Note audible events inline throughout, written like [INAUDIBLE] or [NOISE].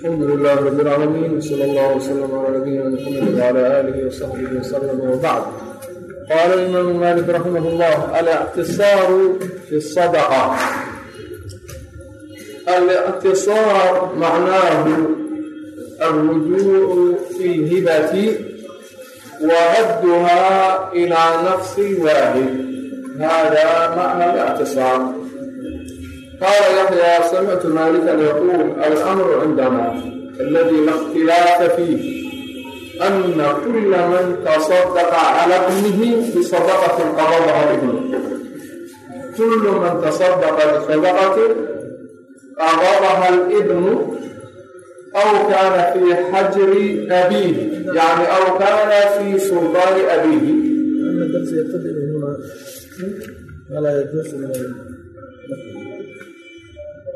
alxamdu lilah rab اlcaalamiin wsala allah wslm calaa nabiyina mxamed wcala aalihi wsaxbihi wslama wbacd qaala imaamu malik raximah اllah alictisaaru fi sadaqa alictisaar macnaahu alrujuucu fi lhibati waradduhaa ilaa nafsi waaxid hada macna alictisaar qaala yaxyaa samictu maalikan yaquul alamru cindana aladii la اkhtilaafa fiih ana kula man taصadaqa cala bnihi bisadaqatin qabadaha bibn kulu man taصadaqa bisadaqatin qabadaha libnu aw kaana fii xajri abiih yani aw kaana fii suldaani abiih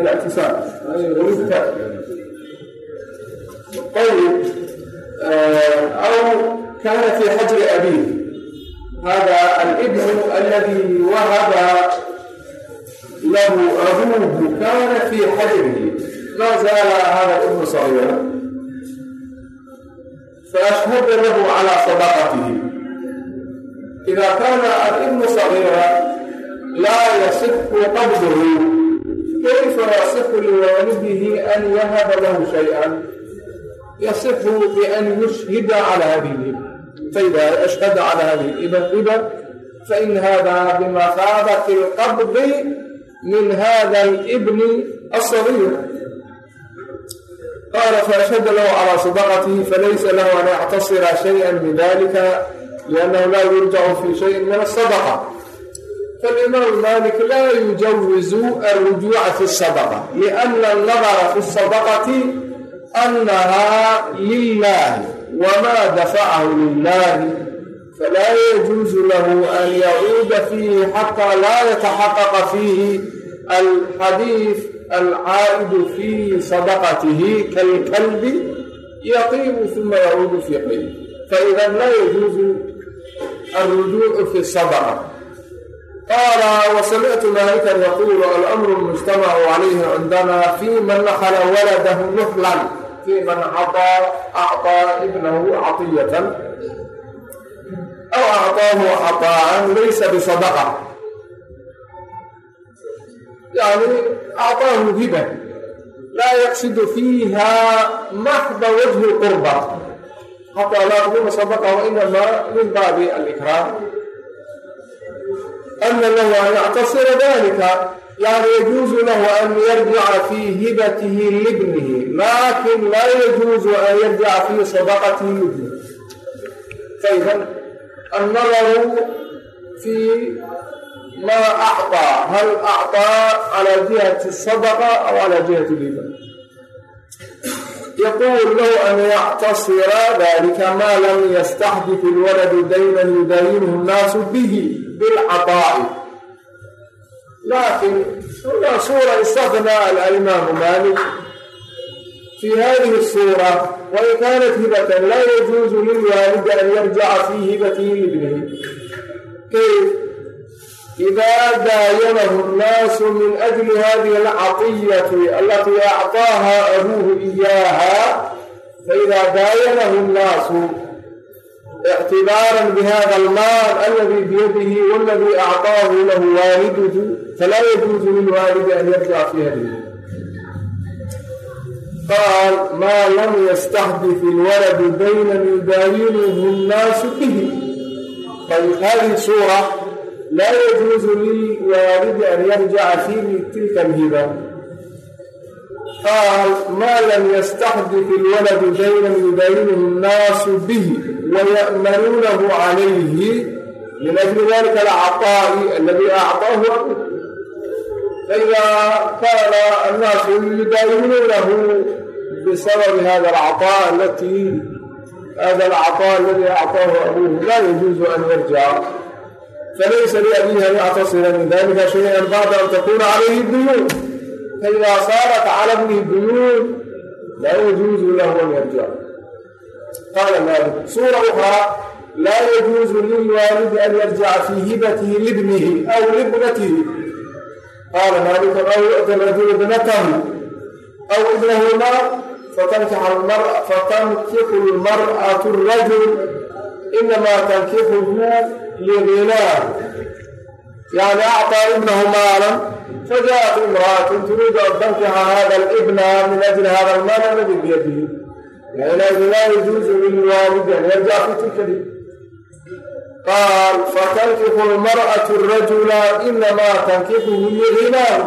الاعتصام أو كان في حجر أبيه هذا الابن الذي وهب له أبوه كان في حجره لا زال هذا الابن صغيرا فأشهد له على صداقته إذا كان الابن صغيرا laa yasiqu qabduhu kayfa yasiqu liwaalidihi an yahaba lahu shay-an yasiqu bian yushhida cala hadihi faida ashhada cala hadihi ida hiba fain hada bimafaadati alqabdi min hada alibni asagir qaala faashhada lahu calaa sadaqatihi falaysa lahu an yactasira shaya min dalika liannahu laa yurjacu fi shayin min asadaqa falimaamu maalik laa yujawizu alrujuuca fi sadaqa liana annadara fi sadaqati annahaa lilaahi wamaa dafacahu lilaahi falaa yajuusu lahu an yacuuda fiihi xataa laa yataxaqaqa fiihi alxadiid alcaa'idu fii sadaqatihi kalkalbi yaqiibu uma yacuudu fii qayli faida laa yajuusu alrujuucu fi sadaqa qaala wasamictu maalikan yaquulu alamru mujtamcu calayhi cindana fii man naxla waladahu nuxlan fii man caطaa acطaa ibnahu caطiyatan aw acطaahu caطaacan laysa bisadaqa yani acطaahu hiba laa yaqsidu fiiha maxda wajhi qurba xataa laa taquma sadaqa wainamaa min baabi alikraam ana lahu an yactasira dalika yani yajuuzu lahu an yarjica fii hibatihi libnihi laakin laa yajuuzu an yarjica fii sadaqatihi libnihi ayda annadaru fii maa acطaa hal acطaa calaa jihati sadaqa aw calaa jihati liba yaquul low an yactasira dalika maa lam yastaxdif ilwaladu daynan yudaayinuhu nnaasu bihi bilcataa'i laakiin huna suura istaqnaa alimaamu maalik fi hadihi suura wain kaanat hibatan laa yajuuzu lilwaalidi an yarjaca fii hibatihi libnihi kayf idaa daayanahu nnaasu min ajli hadihi alcaqiyati alatii acطaaha abuuhu iyaaha faidaa daayanahu nnaasu ictibaaran bihada almaal aladii biyadihi waladii acطaahu lahu waaliduhu falaa yajuuzu lilwaalidi an yarjica fii hadihi qaal maa lam yastaxdif ilwaladu baynan yubaayinuhu nnaasu bihi ayb hadihi suura laa yajuusu lii waalidi an yarjaca fiihi tilka alhiba qaal maa lam yastaxdif ilwaladu daynan yubayinuhu nnaasu bihi waya'manuunahu calayhi min ajli dalika alcaqaa'i aladi acطaahu abu faidaa kaana annaasu yudaayinuunahu bisababi hada alcaa alatii hada alcaqaa aladi acطaahu abuuhu laa yajuusu an yarjaca falaysa liabiihi an yactasira min dalika shay-an bacda an takuna calayhi duyuun faida saarat cala bnihi duyuun laa yajuuzu lahu an yarjic qaala maalik suura ukhraa laa yajuuzu lilwaalidi an yarjica fii hibatihi libnihi aw libnatihi qaala maalik aw yu'ta rajulu ibnatahu aw ibnahumaa fatankixa lmar'atu rajul inamaa tankixuhu iyo wiilaan yani acطaa ibnahu maalan fajaءat imra'atun turiidu an tankixa hada libna min ajli hada lmaal aladi biyadihi lailaahi laa yajuuzu lilwaalid an yarjac fi tilka din qaal fatankifu lmar'atu rajula inama tankixuhu lighinaah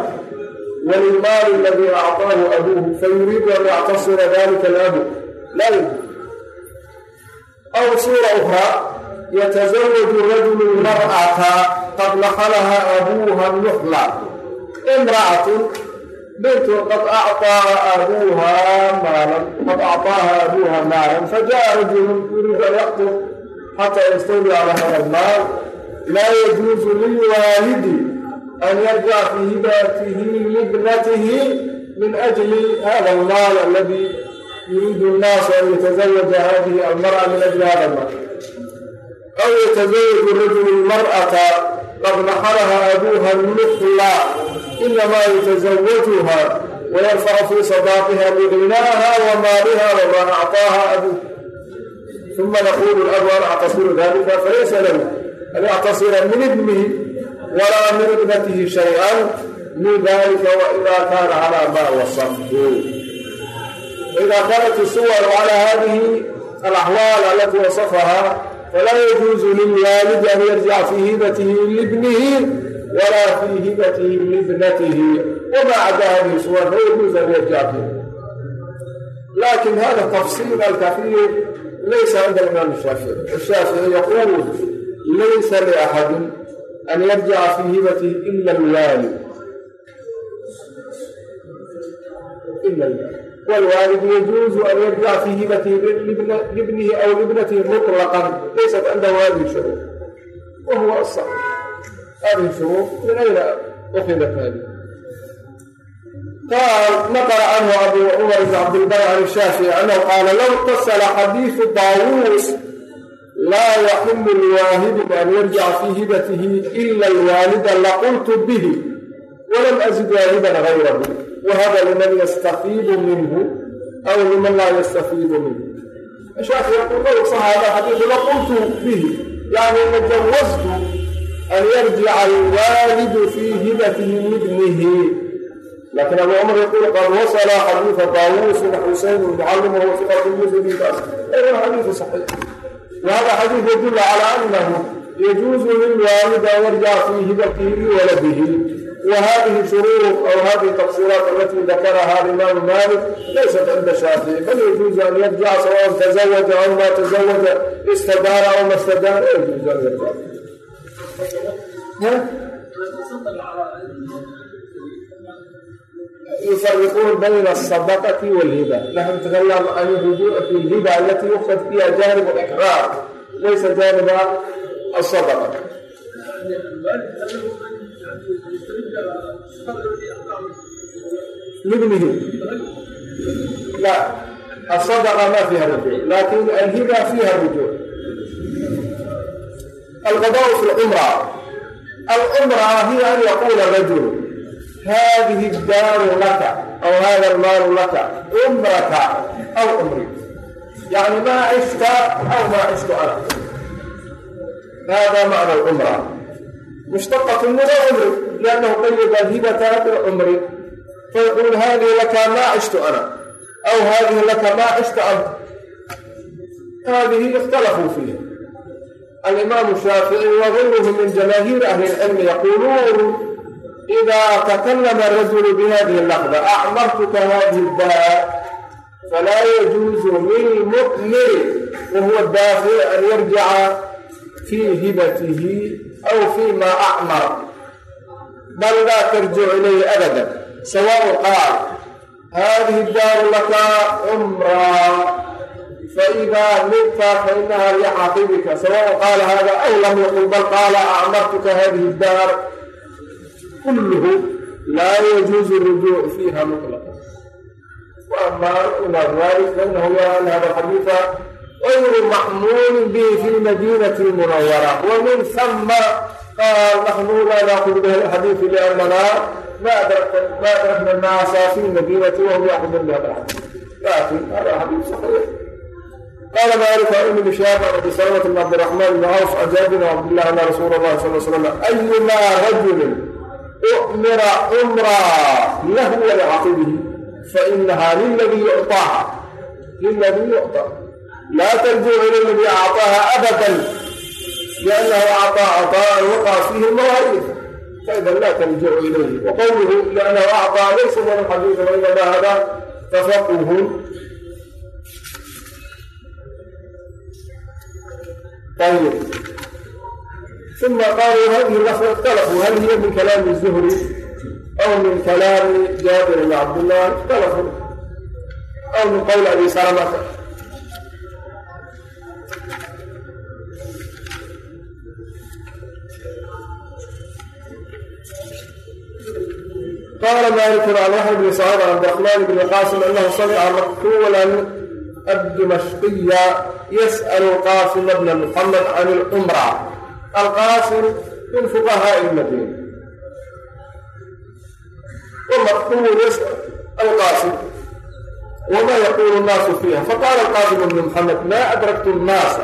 walilmaal aladi acطaahu abuuhu fayuriidu an yactasira dalika alabu laa yajuuz aw suura ukraa yatazawaju rajulu mar'ata qad dakhalaha abuuha nuxla imra'atun bintu qad acطaaha abuuha maalan qad acطaaha abuuha maalan fajaءa rajulun yuriidu an yaqtub xataa yastawli calaa hada almaal laa yajuusu liwaalidi an yarjica fii hibatihi libnatihi min ajli hada almaal aladi yuriidu nnaasu an yatazawaja hadihi almar'a min ajli hada almaal aw yatazawaju rajulu lmar'ata qad naxaraha abuuha nuxla inamaa yatazawajuha wayarfacu fii sadaaqiha biqinaaha wa maaliha wamaa actaaha abuuh uma naquulu labu an actasira dalika falaysa lahu an yactasira min ibnihi walaa min ibnatihi shay-an min dalika waidaa kaana calaa maa wasafhu waidaa kaanat suwar calaa hadihi alaxwaal alatii wasafahaa falaa yajuuzu lilwaalidi an yarjica fii hibatihi libnihi walaa fii hibatihi libnatihi wamaa cadaaha suwan laa yajuuzu an yarjica fiih laakin hada tafsiil alkafiir laysa cinda imaam shaafici shaafici yaquul laysa liaxadin an yarjica fii hibatihi ila alwaalid والوالد يجوز أن يرجع في هبته لابنه أو لابنته مطلقا ليست عنده هذه الشروط وهو الصحيح هذه الشروط من أين أخذت هذه؟ قال نقل عنه أبو عمر بن عبد البر عن الشافعي أنه قال لو اتصل حديث طاووس لا يحل لواهب أن يرجع في هبته إلا الوالد لقلت به walam azid waahidan hayrahu wahaba liman yastafiidu minhu aw liman laa yastafiidu minhu mashaaki yaquul ogsan hada xadiisu laqultu bihi yani majawastu an yarjica alwaalidu fii hibatihi libnihi laakiin abu cumar yaquul qad wasala xadiida daawuus ibn xuseyn ibn calim wahuwa fiqat muslimin kaas aydan xadiidu saxiix wahada xadiid yadullu calaa anahu yajuusu lilwaalida yarjac fii hibatihi liwaladihi وhdiه shuruط و hdiه تqsيiرaaت اltي dakرha الإmam mالك laysat عinda shاaفiعي bal يجuز an yrجع sawاء تزwج aw ma تزwج اstdاr aw ma اstdاr يجuز an yrجع يفرقون بين الصدقة والهبة نحن نتكلم عن الرجوع في الهبة التي يقصد فيها جانب الإحرار ليس جانب الصدقة لابنه لا الصدقة ما فيها رجوع لكن الهبة فيها رجوع القضاء في العمرة العمرة هي أن يقول رجل هذه الدار لك أو هذا المال لك عمرك أو عمري يعني ما عشت أو ما عشت أنا hada macna alcumra mushtaqat mina cumri liannahu qayaba hibata bilcumri fayaquul hadihi laka maa cishtu ana aw hadihi laka maa cishta anta hadihi ikhtalafuu fiiha alimaamu shaafici wagayruhu min jamaahiiri ahli lcilmi yaquuluun إذا تكلم الرجل بهذه اللفظة أعمرتك هذه الداء فلا يجوز للمؤمن وهو الدافع أن يرجع fii hibatihi aw fii maa acmar bal laa tarjicu ilayhi abada sawaaun qaal haadihi daaru laka cumraa faidaa midta fainaha licaaqibika sawaaun qaala hada aw lam yaqul bal qaala acmartuka hadihi daar kulluhu laa yajuuzu rujuucu fiiha mutlaqan waamaa umaa dalik fainahu yara anha alxadiida غayru macnuun bihi fi lmadiinati اlmunawara wamin hama qaal naxnu laa naakhudu bih alxadiidu liannana ma adrakna nnaasa fi lmadiinati wahum yaakhudun bihablxadiid laakin hada xadiid saxiix قال مالك عن ابن شهاب عن ابي سلمه بن عبد الرحمن بن عوف عن جابر بن عبد الله ان رسول الله صلى الله عليه وسلم ايما رجل اؤمر امرا له ولعقبه فانها للذي يعطاها للذي يعطى laa tarjicu ilayhi bicaaطaaha abadan liannahu acطaa caطaa'an waqaca fiihi lmawaaid faidan laa tarjicu ilayhi waqowluhu liannahu acطaa laysa min alxadiisi wainama hada tafaquhun ayb uma qaaluu hadihi lafda اktalafuu hal hiya min kalaami الzuhri aw min kalaami jaabir bn cabdillah اktalafuu aw min qowl abi salamata qaala maalikun can yaxya bni saciid can cabdiraxmaan bni qaasim anahu samica maktuulan addimashqiya yas'alu qaasima bna muxamed can ilcumra alqaasim min fuqahaa ilmadiina ومكتوب يسأل القاسم وما يقول الناس فيها فقال القاسم بن محمد ما أدركت الناس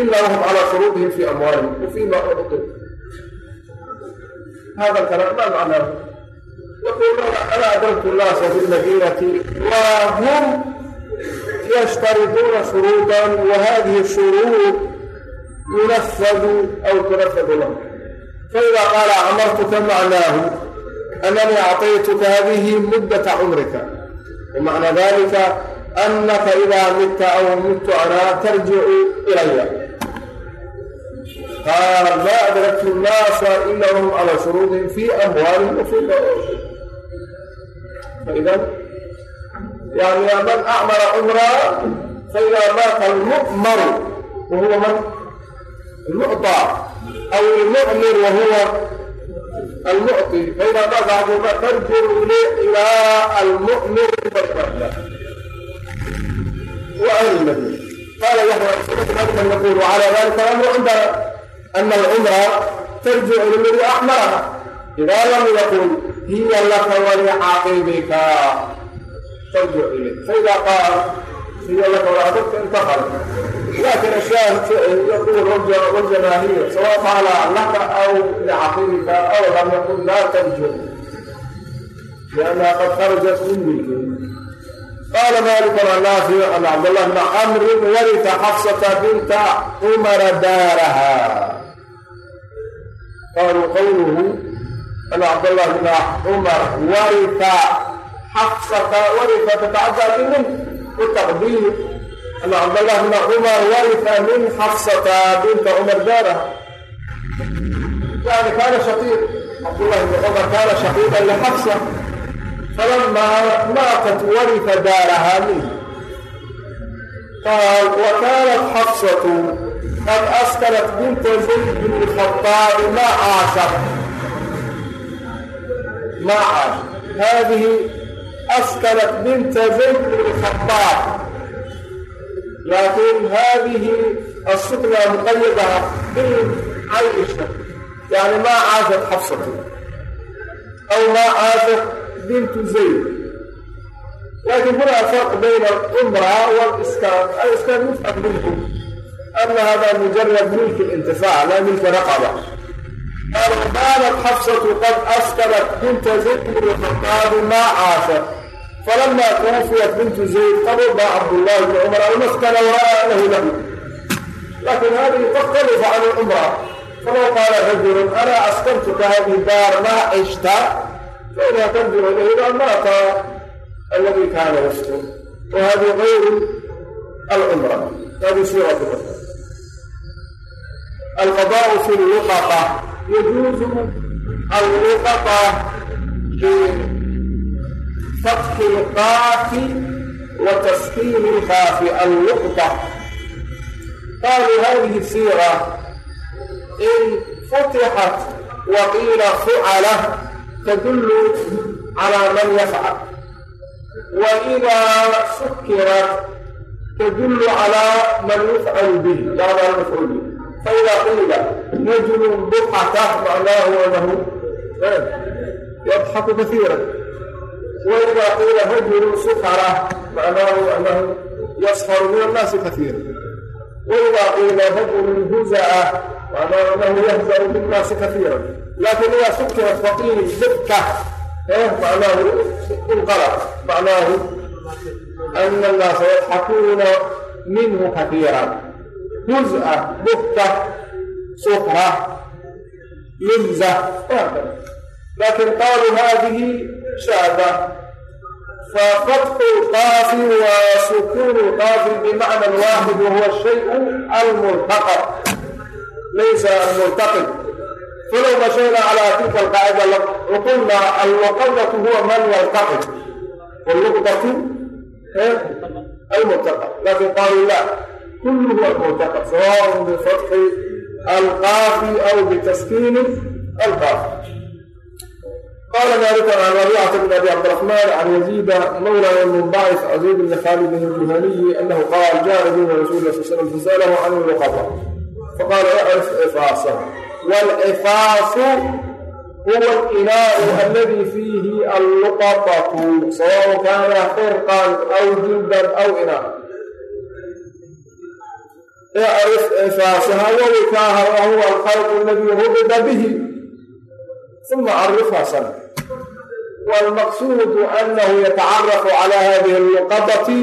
إلا وهم على شروطهم في أموالهم وفيما أعطوا هذا الكلام ما معناه يقولون أنا الناس في المدينة وهم يشترطون شروطا وهذه الشروط ينفذ أو تنفذ لهم فإذا قال أمرتك معناه أنني أعطيتك هذه مدة عمرك ومعنى ذلك أنك إذا مت أو مت أنا ترجع إلي قال ما أدركت الناس إلا هم على شروط في أموالهم وفي فإذا يعني من أعمر عمرا فإذا مات المؤمر وهو من؟ المعطى أو المؤمر وهو المعطي فإذا مات أحدهما فارجعوا إلى المؤمر فالمعطى وأهل المدينة قال يحيى نقول وعلى ذلك الأمر عندنا أن العمرة ترجع للذي أعمرها إذا لم يقل hiya laka walicaqiibika farjic ilay faidaa qaal hiya laka walicaqiibka intaqal laakin ashaahidka iyo kuwa wajamaahiya sawa qaala laka aw licaqiibika aw lam yaqul laa tarjic liannaha qad kharajat min milkihi qaala malik an naafic an cabdاllah bn camrin warita xafsata binta cumara daaraha qaaluu qawluhu أن عبد الله بن عمر ورث حفصة ورث تتعدى منه بالتقدير أن عبد الله بن عمر ورث من حفصة بنت عمر داره يعني كان شقيق عبد الله بن عمر كان شقيقا لحفصة فلما ماتت ورث دارها منه قال وكانت حفصة قد أسكنت بنت زيد بن الخطاب ما عاشت maca haadihi askalat binta zayd bnlkhadaab laakiin haadihi asukna muqayada bilcayisha yani maa caasad xabsatu aw maa caasad bintu zayd laakiin hunaa farq bayna alumraa waliskaan aiskaan yufham minhu ana hada mujarad milki intifaac laa milki raqaba قالوا كانت حفصة قد أسكنت بنت زيد الخطاب ما عاشت فلما توفيت بنت زيد قبض عبد الله بن عمر المسكن ورأى أنه نبي لكن هذه تختلف عن العمرة فلو قال رجل أنا أسكنتك هذه الدار ما عشت فإنها تنظر إليه إذا مات الذي كان يسكن وهذه غير العمرة هذه صيغة الأسكن alqadaau fi luqata yajuuzu alluqata bifakhi lqaafi wa taskiini lkaafi alluqta qaalu hadihi siira in futixat wa qiila fucala tadullu calaa man yafcal wa idaa sukirat tadullu calaa man yufcalu bih faidaa quliba rajulu bumata macnaahu wadahu eh, yadxaku kaiira waidaa qiila rajulu sukara macnaahu anahu yasfaru min annaasi kaiira waidaa qiila rajulu huzaa macnaahu anahu yahzaru binnaasi kaiira laakiin idaa sukirat faqiili dadka ee eh, macnaahu inqalab macnaahu ana annaasa yadxakuuna minhu kaiira juz-a bukta sukhra lumza wahakada lakin qaalu hadihi shaaba ففتح القاف وسكون القاف بمعنى واحد وهو الشيء المرتقب ليس المرتقب فلو مشينا على تلك القاعدة لقلنا الوقلة هو من يرتقب واللقطة المرتقب لكن قالوا لا kullu waa muctaqad sawaaun bifatxi alqaafi aw bitaskiini alqaafi qaala dalika can rabicata bn abi cabdiraxmaan can yaziida mawla munbacif aziid bni khaalid aljuhaniyi anahu qaal jaaa bina rasuli la sal slam fasalahu can lqaba faqaala icrif cifaasa waalcifaasu huwa alinaau aladi fiihi alluqabatu sawaun kaana xirqan aw jildan aw inaa sahaawadu ka ahay wa huwa alkhalqu aladii rubida bihi uma carifha sana waalmaqsuudu anahu yatacarafu cala hadihi alluqadati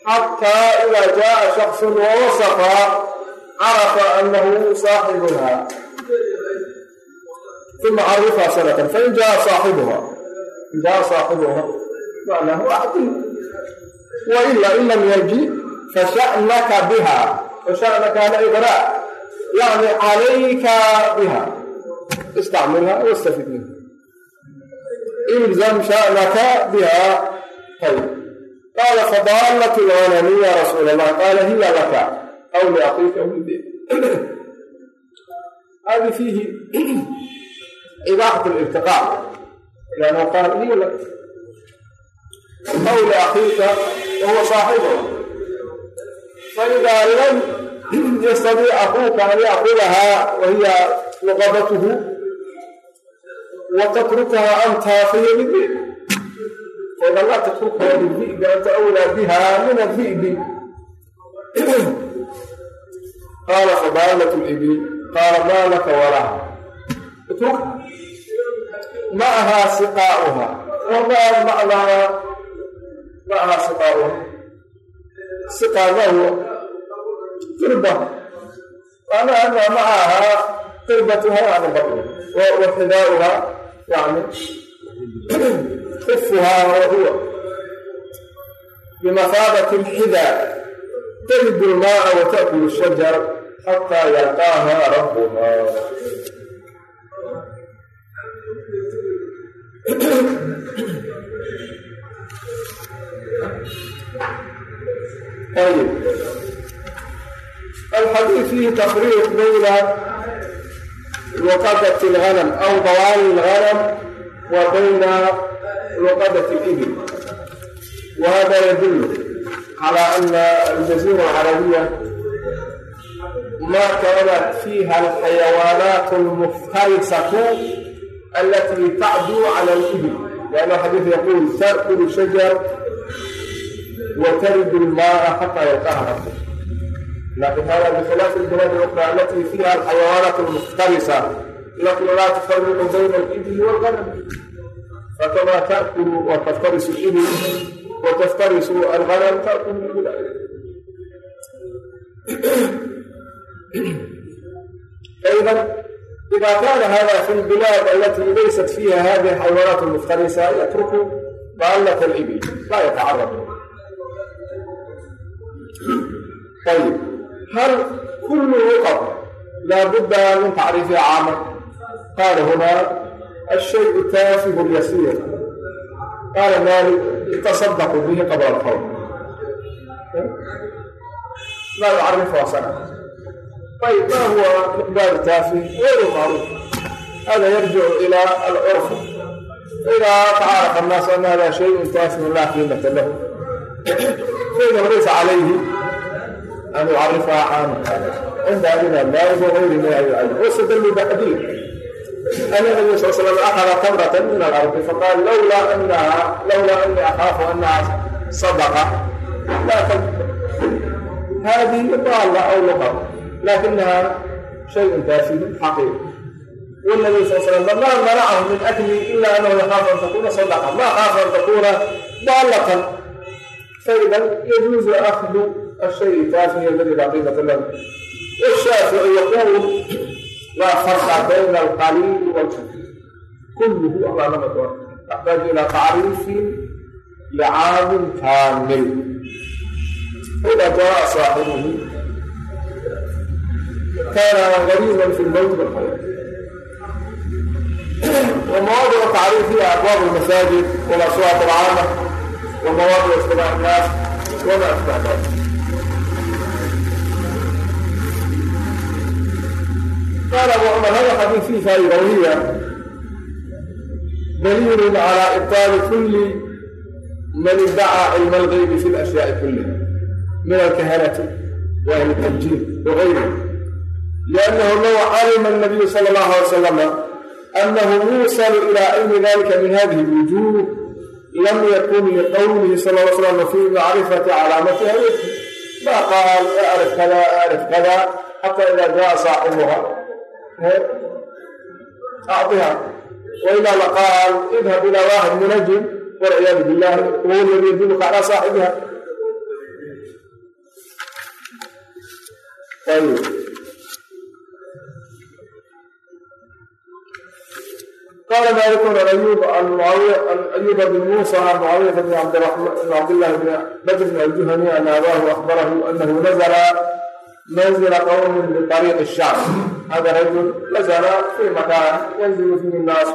xataa ida jaءa shaksu wawasafa carafa anahu saaxibha uma carifha sanatan fain jaa saaxibuha in jaa saaxibuha macnahu acdi waila in lam yaji fashanaka biha فشأنك هؤلاء يعني عليك بها استعملها واستفد منها الزم شأنك بها طيب قال فضالة الغنم يا رسول الله قال هي لك أو لأخيك من دين هذه فيه إباحة الارتقاء لأنه قال هي لك أو لأخيك وهو صاحبه faidaa lam yastadiic akuuka an yaakudahaa wahiya luqabatuhu wa tatrukaha anta fayamidin oda laa tatrukaha lildi'bi anta awlaa biha min adi'bi qaala fadaalat libli qaala maa laka walaha itrukha ma ahaa siqaa'uha wamaa macnaa ma ahaa siqaa'uha siqaadahu firba macnaha ma ahaa qirbatuha yani batn wa xidaauha yani xufuhaa wa huwa bimafaadati lxidaa tajid lmaaa wa taakulu shajar xataa yaqaaha rabbuha [CLEARS THROAT] طيب الحديث فيه تفريق بين رقبة الغنم أو ضوال الغنم وبين رقبة الإبل وهذا يدل على أن الجزيرة العربية ما كانت فيها الحيوانات المفترسة التي تعدو على الإبل لأن الحديث يقول تأكل شجر وترد الماء حتى يلقاها ربه لكن هذا بخلاف البلاد الاخرى التي فيها الحيوانات المفترسه التي لا تفرق بين الابل والغنم فكما تاكل وتفترس الابل وتفترس الغنم تاكل من ايضا اذا كان هذا في البلاد التي ليست فيها هذه الحيوانات المفترسه يترك ضاله الابل لا يتعرض ayib hal kulluhu qab laabudda min tacriifi caama qaala hunaa ashayu taafihu lyasiir qaala maalik itasadaqu bihi qabla alfawd la yucarifu asana ayib ma huwa miqdaar taafih gayru macruuf hada yarjicu ila alcurf faida tacaarafa annaas an hada shayun taafihun laa qiimata lahu fayda laysa calayhi an yucarifaha caamka cinda abina daalis wagayri ma yucallim waysa dambiba qadiir an nabiy sal slam akhada tamratan min alardi faqaal lawlaa anaha lawlaa ani akhaafu anaha sadaqa la tadba hadihi daala aw ah luqab laakinaha shayun daafidin xaqiiq wnabiy sal slam famaa manacahu min akli ila anahu yakaafu an takuuna sadaqa ma akaafu an takuuna daalatan shaydan yajuuzu akdu ashay taas hiy ladi laa qiimata lahu ishaasu yaquul laa farqa bayna alqaliili walkatiir kulluhu allaanama doon taxtaaju ilaa tacriifin licaamin kaamil ida jaraa saaxibuhu kaana gariiban fi lmowt walxayaa wa mawadic tacriifiya abwaab almasaajid wal aswaaq alcaama ومواضع اصطلاح الناس وما أشبه ذلك قال أبو عمر هذا الحديث فيه فائدة وهي دليل على إبطال كل من ادعى علم الغيب في الأشياء كلها من الكهنة وأهل التنجيم وغيرهم لأنه لو علم النبي صلى الله عليه وسلم أنه يوصل إلى علم ذلك من هذه الوجوه lam yakun liqowlihi sal l slam fi macrifati calaamati hayati ma qaal arif kada arif kada xata ida jaa saaxibuha acطiha waila laqaal idhab ila wahid munajim walciyaadu billah wuu lam yadulka calaa saaxibiha ayb qaala maaliku ayub bn muusa an mucaawiyata bn cabdillahi bn badrin aljuhani an abaahu ahbarahu anahu nazla manzila qowmin biariiqi shacb hada rajul nazla fi makaan yanzilu fihi nnaas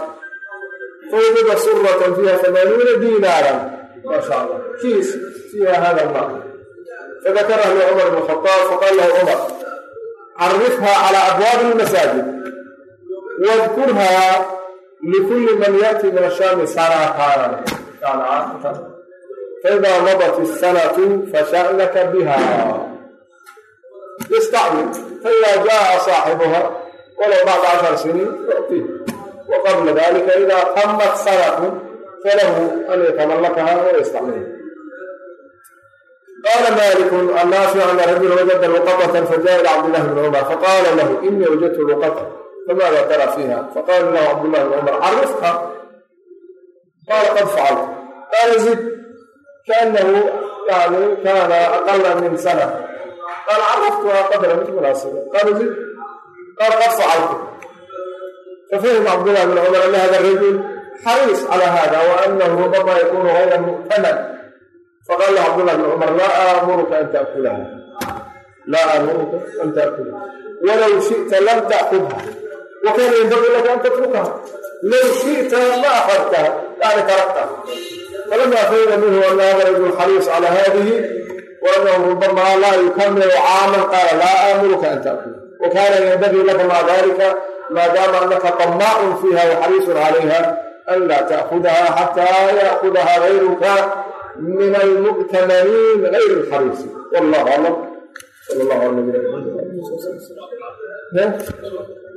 uwida suratan fiiha amaanuuna diinaaran maa sha allah kiis fiiha hada lma fadakarahu licumar bn khaaab faqal lahu cumar carifha cala abwaabi lmasaajid wadkurha likulli man yaati min ashaami sanatan faida madat isanatu fashalaka biha istacmil faida jaa saaxibuha walow bacda cashar siniin yuctiih waqabla dalika ida tamat sanatu falahu an yatamallakaha wayastacmilha قال مالك عن نافع أن رجلا وجد لقطة فجاء إلى عبد الله بن عمر فقال له إني وجدت لقطة فماذا ترى فيها فقال له عبد الله بن عمر عرفها قال قد فعلت قال زد كانه يعني كان اقل من سنه قال عرفتها قدر مثل مناسبه قال زد قال قد فعلت ففهم عبد الله بن عمر ان هذا الرجل حريص على هذا وانه ربما يكون غير مؤتمن فقال له عبد الله بن عمر لا امرك ان تاكلها لا امرك ان تاكلها ولو شئت لم تاكلها wakana yanbagii laka an tatrukaha low shi'ta la akhadtaha yani taraktaha falama fayda minhu anaha rajul xariis cala hadihi waanahu rubamaa laa yukamilu caaman qaala laa aamuruka an taakul wakana yanbagii laka maca dalika maadaama anaka tamaaun fiiha waxariisun calayha an laa taakudaha xataa yaakudaha gayruka min almu'tamaniin gayr alxariisi wallahu aclam sal llahu ala nabina